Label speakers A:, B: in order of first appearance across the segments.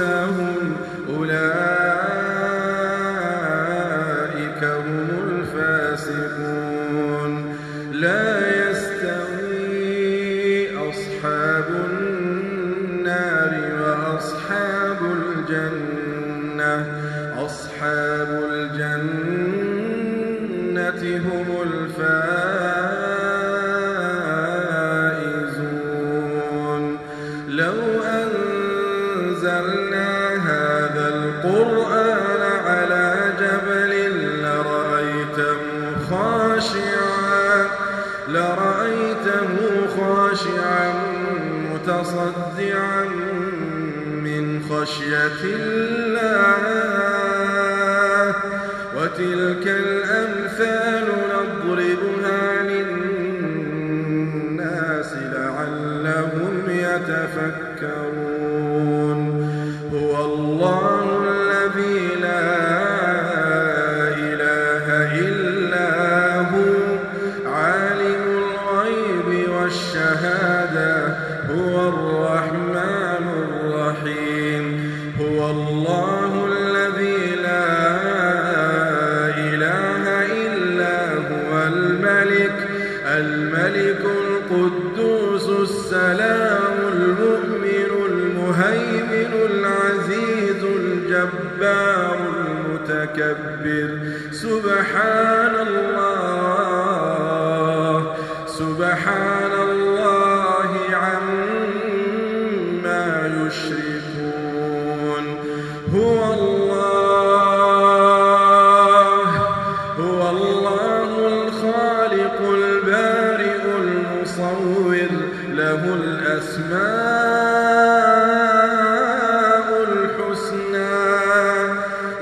A: أنفسهم أولئك هم الفاسقون. لا يستوي أصحاب النار وأصحاب الجنة. أصحاب الجنة هم الفائزون خشية الله وتلك الملك القدوس السلام المؤمن المهيمن العزيز الجبار المتكبر.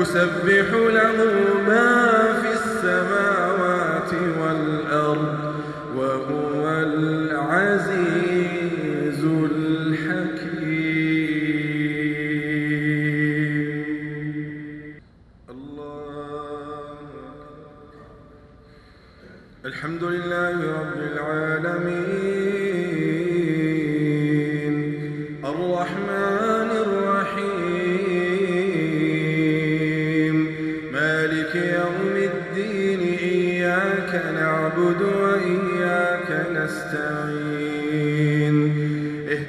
A: يسبح له ما في السماوات والأرض وهو العزيز الحكيم. الله الحمد لله رب العالمين. الرحمن الرحيم.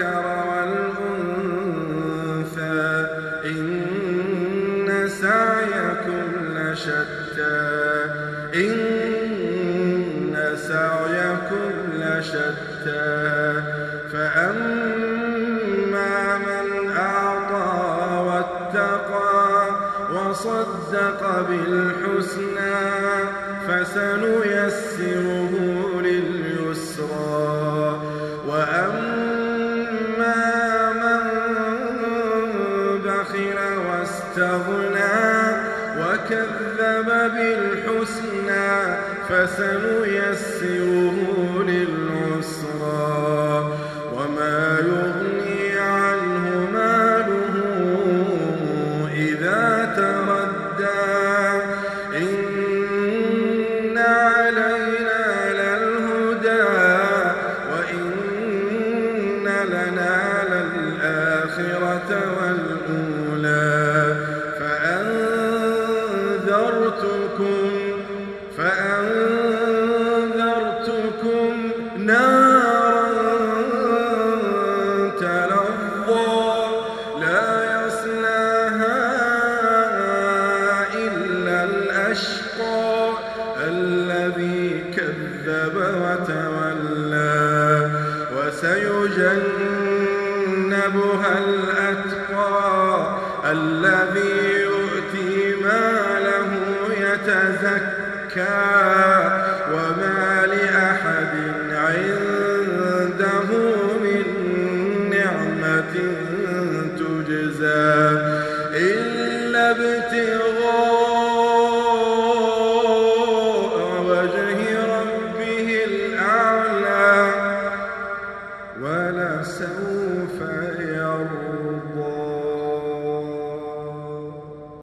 A: الذكر والأنثى إن سعيكم لشتى. إن سعيكم لشتى. فأ فأما من أعطى واتقى وصدق بالحسنى فسنيسره وكذب بالحسنى فسنيسره للعسرى وما يغني عنه ماله إذا تردى. إن علينا للهدى وإن لنا للآخرة. وسيجنبها الأتقى الذي يؤتي ماله يتزكى.